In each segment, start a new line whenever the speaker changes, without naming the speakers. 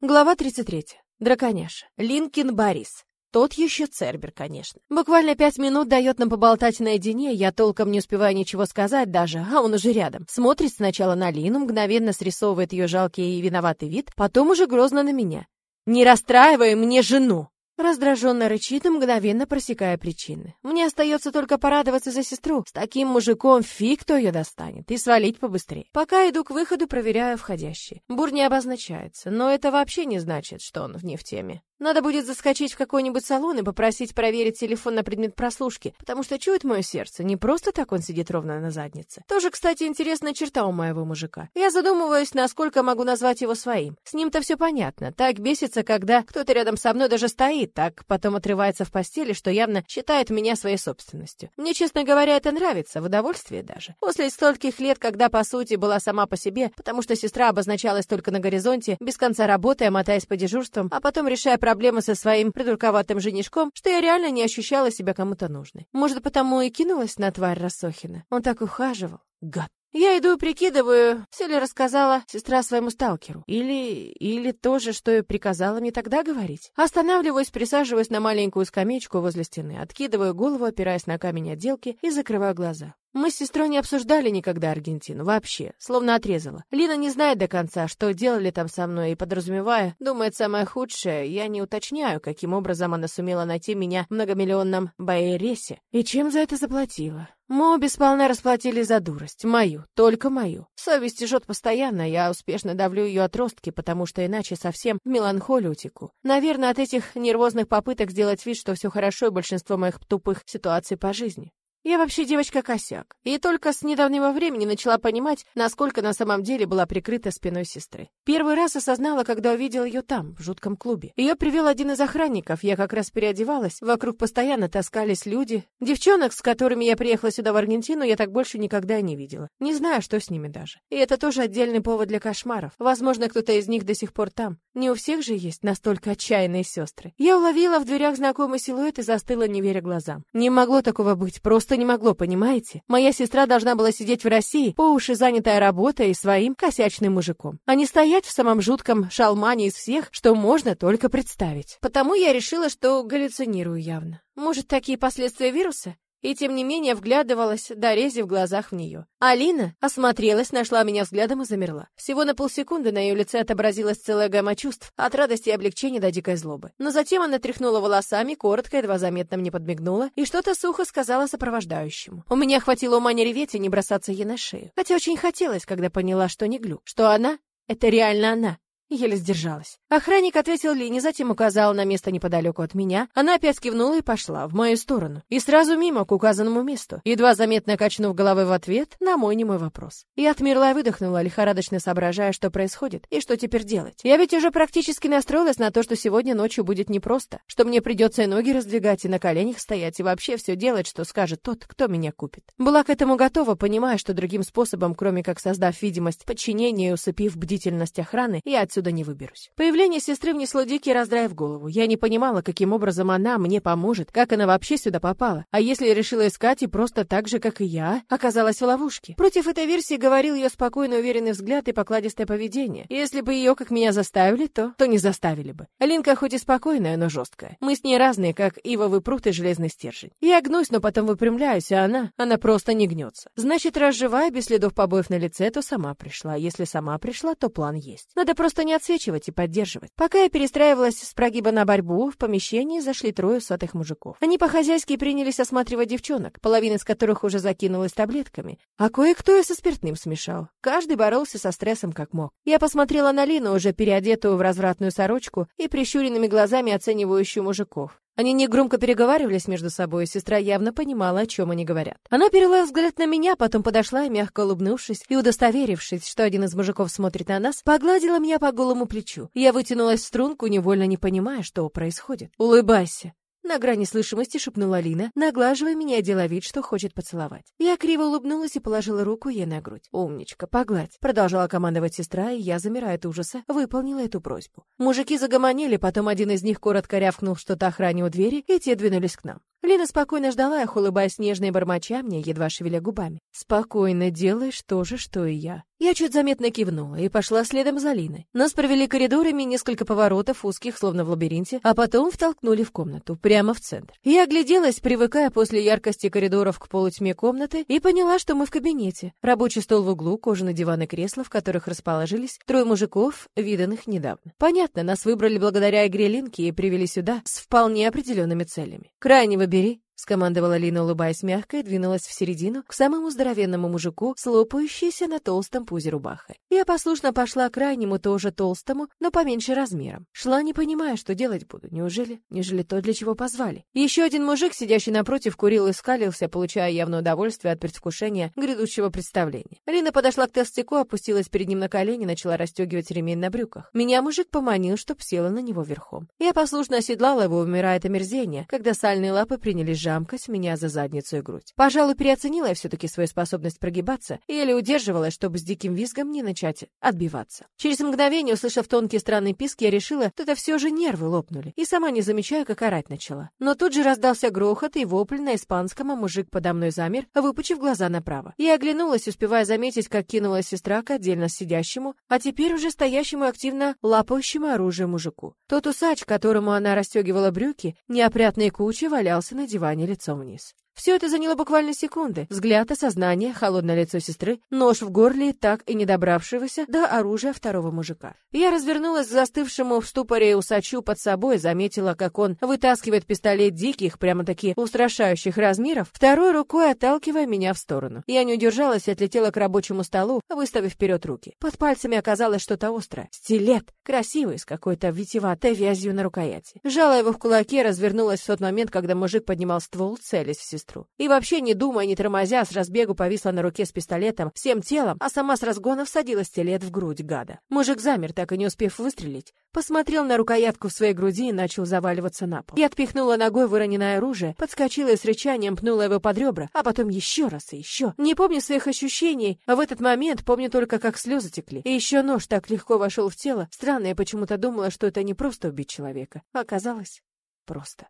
Глава 33. Драконяша. Линкин Борис. Тот еще Цербер, конечно. Буквально пять минут дает нам поболтать наедине, я толком не успеваю ничего сказать даже, а он уже рядом. Смотрит сначала на Лину, мгновенно срисовывает ее жалкий и виноватый вид, потом уже грозно на меня. «Не расстраивай мне жену!» Раздраженно рычит и мгновенно просекая причины. Мне остается только порадоваться за сестру. С таким мужиком фиг кто ее достанет. И свалить побыстрее. Пока иду к выходу, проверяю входящий. Бур не обозначается, но это вообще не значит, что он не в теме. Надо будет заскочить в какой-нибудь салон и попросить проверить телефон на предмет прослушки, потому что чует мое сердце, не просто так он сидит ровно на заднице. Тоже, кстати, интересная черта у моего мужика. Я задумываюсь, насколько могу назвать его своим. С ним-то все понятно. Так бесится, когда кто-то рядом со мной даже стоит, так потом отрывается в постели, что явно считает меня своей собственностью. Мне, честно говоря, это нравится, в удовольствие даже. После стольких лет, когда, по сути, была сама по себе, потому что сестра обозначалась только на горизонте, без конца работая, мотаясь по дежурствам, а потом решая проблемы со своим придурковатым женишком, что я реально не ощущала себя кому-то нужной. Может, потому и кинулась на тварь Рассохина. Он так ухаживал. Гад. Я иду и прикидываю, все ли рассказала сестра своему сталкеру. Или... или то же, что и приказала мне тогда говорить. Останавливаюсь, присаживаюсь на маленькую скамеечку возле стены, откидываю голову, опираясь на камень отделки и закрываю глаза. Мы с сестрой не обсуждали никогда Аргентину, вообще, словно отрезала. Лина не знает до конца, что делали там со мной, и, подразумевая, думает самое худшее, я не уточняю, каким образом она сумела найти меня в многомиллионном Байересе и чем за это заплатила. Мы сполна расплатили за дурость, мою, только мою. Совесть жжет постоянно, я успешно давлю ее отростки, потому что иначе совсем в меланхолию теку. Наверное, от этих нервозных попыток сделать вид, что все хорошо, и большинство моих тупых ситуаций по жизни. Я вообще девочка-косяк, и только с недавнего времени начала понимать, насколько на самом деле была прикрыта спиной сестры. Первый раз осознала, когда увидела ее там, в жутком клубе. Ее привел один из охранников, я как раз переодевалась, вокруг постоянно таскались люди. Девчонок, с которыми я приехала сюда в Аргентину, я так больше никогда не видела. Не знаю, что с ними даже. И это тоже отдельный повод для кошмаров. Возможно, кто-то из них до сих пор там. Не у всех же есть настолько отчаянные сестры. Я уловила в дверях знакомый силуэт и застыла, не веря глазам. Не могло такого быть, просто не могло, понимаете? Моя сестра должна была сидеть в России, по уши занятая работой и своим косячным мужиком, а не стоять в самом жутком шалмане из всех, что можно только представить. Потому я решила, что галлюцинирую явно. Может, такие последствия вируса? И тем не менее вглядывалась, дорези в глазах в нее. Алина осмотрелась, нашла меня взглядом и замерла. Всего на полсекунды на ее лице отобразилась целая гамма чувств, от радости и облегчения до дикой злобы. Но затем она тряхнула волосами, коротко, едва заметно мне подмигнула и что-то сухо сказала сопровождающему. У меня хватило ума не реветь и не бросаться ей на шею. Хотя очень хотелось, когда поняла, что не глю, что она — это реально она, Еле сдержалась. Охранник ответил Лине, затем указал на место неподалеку от меня. Она опять кивнула и пошла в мою сторону. И сразу мимо к указанному месту, едва заметно качнув головой в ответ на мой немой вопрос. Я отмерла и выдохнула, лихорадочно соображая, что происходит и что теперь делать. Я ведь уже практически настроилась на то, что сегодня ночью будет непросто, что мне придется и ноги раздвигать, и на коленях стоять, и вообще все делать, что скажет тот, кто меня купит. Была к этому готова, понимая, что другим способом, кроме как создав видимость подчинения и усыпив бдительность охраны, я отсюда отсюда не выберусь. Появление сестры внесло дикий раздрай в голову. Я не понимала, каким образом она мне поможет, как она вообще сюда попала. А если решила искать и просто так же, как и я, оказалась в ловушке? Против этой версии говорил ее спокойный, уверенный взгляд и покладистое поведение. Если бы ее, как меня, заставили, то... то не заставили бы. Линка хоть и спокойная, но жесткая. Мы с ней разные, как ивовый прут и железный стержень. Я гнусь, но потом выпрямляюсь, а она... она просто не гнется. Значит, раз живая, без следов побоев на лице, то сама пришла. Если сама пришла, то план есть. Надо просто не отсвечивать и поддерживать. Пока я перестраивалась с прогиба на борьбу, в помещении зашли трое сотых мужиков. Они по-хозяйски принялись осматривать девчонок, половина из которых уже закинулась таблетками, а кое-кто и со спиртным смешал. Каждый боролся со стрессом как мог. Я посмотрела на Лину, уже переодетую в развратную сорочку и прищуренными глазами оценивающую мужиков. Они негромко переговаривались между собой, сестра явно понимала, о чем они говорят. Она перевела взгляд на меня, потом подошла мягко улыбнувшись и удостоверившись, что один из мужиков смотрит на нас, погладила меня по голому плечу. Я вытянулась в струнку, невольно не понимая, что происходит. «Улыбайся», на грани слышимости шепнула Лина, наглаживая меня вид, что хочет поцеловать. Я криво улыбнулась и положила руку ей на грудь. «Умничка, погладь!» Продолжала командовать сестра, и я, замирая от ужаса, выполнила эту просьбу. Мужики загомонили, потом один из них коротко рявкнул что-то охране у двери, и те двинулись к нам. Лина спокойно ждала их, улыбаясь нежной бормоча мне, едва шевеля губами. «Спокойно делаешь то же, что и я». Я чуть заметно кивнула и пошла следом за Линой. Нас провели коридорами несколько поворотов, узких, словно в лабиринте, а потом втолкнули в комнату, прямо в центр. Я огляделась, привыкая после яркости коридоров к полутьме комнаты, и поняла, что мы в кабинете. Рабочий стол в углу, кожаный диван и кресла, в которых расположились трое мужиков, виданных недавно. Понятно, нас выбрали благодаря игре Линки и привели сюда с вполне определенными целями. «Крайнего бери», скомандовала Лина, улыбаясь мягко, и двинулась в середину к самому здоровенному мужику, слопающейся на толстом пузе рубахи. Я послушно пошла к крайнему, тоже толстому, но поменьше размером. Шла, не понимая, что делать буду. Неужели? Нежели то, для чего позвали. Еще один мужик, сидящий напротив, курил и скалился, получая явное удовольствие от предвкушения грядущего представления. Лина подошла к толстяку, опустилась перед ним на колени, начала расстегивать ремень на брюках. Меня мужик поманил, чтоб села на него верхом. Я послушно оседлала его, умирая от омерзения, когда сальные лапы принялись жамкать меня за задницу и грудь. Пожалуй, переоценила я все-таки свою способность прогибаться, и еле удерживалась, чтобы с диким визгом не начать отбиваться. Через мгновение, услышав тонкий странный писк, я решила, что это все же нервы лопнули, и сама не замечаю, как орать начала. Но тут же раздался грохот и вопль на испанском, а мужик подо мной замер, выпучив глаза направо. Я оглянулась, успевая заметить, как кинула сестра к отдельно сидящему, а теперь уже стоящему активно лапающему оружие мужику. Тот усач, которому она расстегивала брюки, неопрятной кучей валялся на диване лицом вниз. Все это заняло буквально секунды. Взгляд, осознание, холодное лицо сестры, нож в горле, так и не добравшегося до оружия второго мужика. Я развернулась к застывшему в ступоре усачу под собой, заметила, как он вытаскивает пистолет диких, прямо-таки устрашающих размеров, второй рукой отталкивая меня в сторону. Я не удержалась и отлетела к рабочему столу, выставив вперед руки. Под пальцами оказалось что-то острое. Стилет, красивый, с какой-то витеватой вязью на рукояти. Жала его в кулаке, развернулась в тот момент, когда мужик поднимал ствол, целясь в сестру сестру. И вообще, не думая, не тормозя, с разбегу повисла на руке с пистолетом всем телом, а сама с разгона всадила стилет в грудь гада. Мужик замер, так и не успев выстрелить, посмотрел на рукоятку в своей груди и начал заваливаться на пол. Я отпихнула ногой выроненное оружие, подскочила и с рычанием пнула его под ребра, а потом еще раз и еще. Не помню своих ощущений, а в этот момент помню только, как слезы текли. И еще нож так легко вошел в тело. Странно, я почему-то думала, что это не просто убить человека. Оказалось, просто.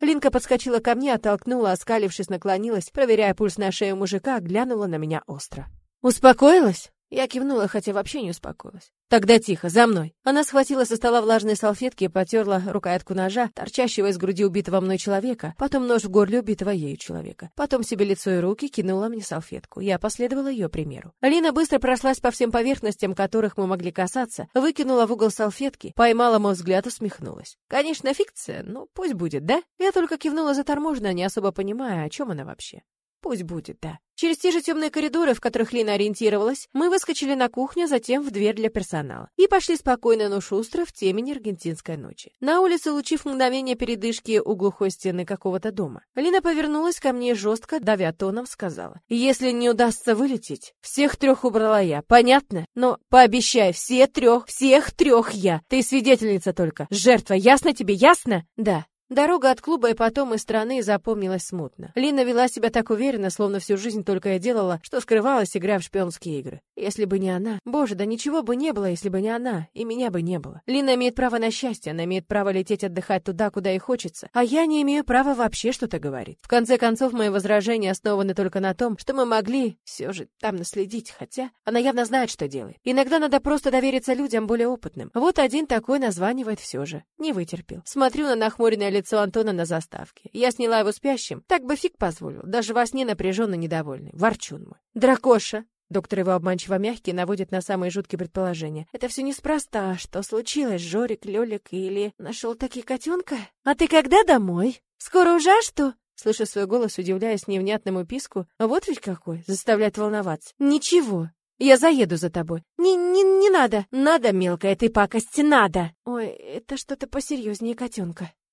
Линка подскочила ко мне, оттолкнула, оскалившись, наклонилась, проверяя пульс на шею мужика, глянула на меня остро. «Успокоилась?» Я кивнула, хотя вообще не успокоилась. «Тогда тихо, за мной!» Она схватила со стола влажные салфетки и потерла рукоятку ножа, торчащего из груди убитого мной человека, потом нож в горле убитого ею человека. Потом себе лицо и руки кинула мне салфетку. Я последовала ее примеру. Алина быстро прошлась по всем поверхностям, которых мы могли касаться, выкинула в угол салфетки, поймала мой взгляд, усмехнулась. Конечно, фикция, но пусть будет, да? Я только кивнула заторможенно, не особо понимая, о чем она вообще. Пусть будет, да. Через те же темные коридоры, в которых Лина ориентировалась, мы выскочили на кухню, затем в дверь для персонала. И пошли спокойно, но шустро в темень аргентинской ночи. На улице, лучив мгновение передышки у глухой стены какого-то дома. Лина повернулась ко мне жестко, давя тоном, сказала. «Если не удастся вылететь, всех трех убрала я, понятно? Но пообещай, все трех, всех трех я. Ты свидетельница только. Жертва, ясно тебе, ясно?» «Да». Дорога от клуба и потом из страны запомнилась смутно. Лина вела себя так уверенно, словно всю жизнь только и делала, что скрывалась, играя в шпионские игры. Если бы не она... Боже, да ничего бы не было, если бы не она, и меня бы не было. Лина имеет право на счастье, она имеет право лететь отдыхать туда, куда ей хочется, а я не имею права вообще что-то говорить. В конце концов, мои возражения основаны только на том, что мы могли все же там наследить, хотя она явно знает, что делает. Иногда надо просто довериться людям более опытным. Вот один такой названивает все же. Не вытерпел. Смотрю на нахмуренное лицо лицо Антона на заставке. Я сняла его спящим, так бы фиг позволил, даже во сне напряженно недовольный. Ворчун мой. Дракоша! Доктор его обманчиво мягкий наводит на самые жуткие предположения. Это все неспроста. Что случилось, Жорик, Лёлик или нашел таки котенка? А ты когда домой? Скоро уже, а что? Слышу свой голос, удивляясь невнятному писку. Вот ведь какой, заставляет волноваться. Ничего, я заеду за тобой. Не, не, не надо. Надо, мелкая ты пакость, надо. Ой, это что-то посерьезнее котенка.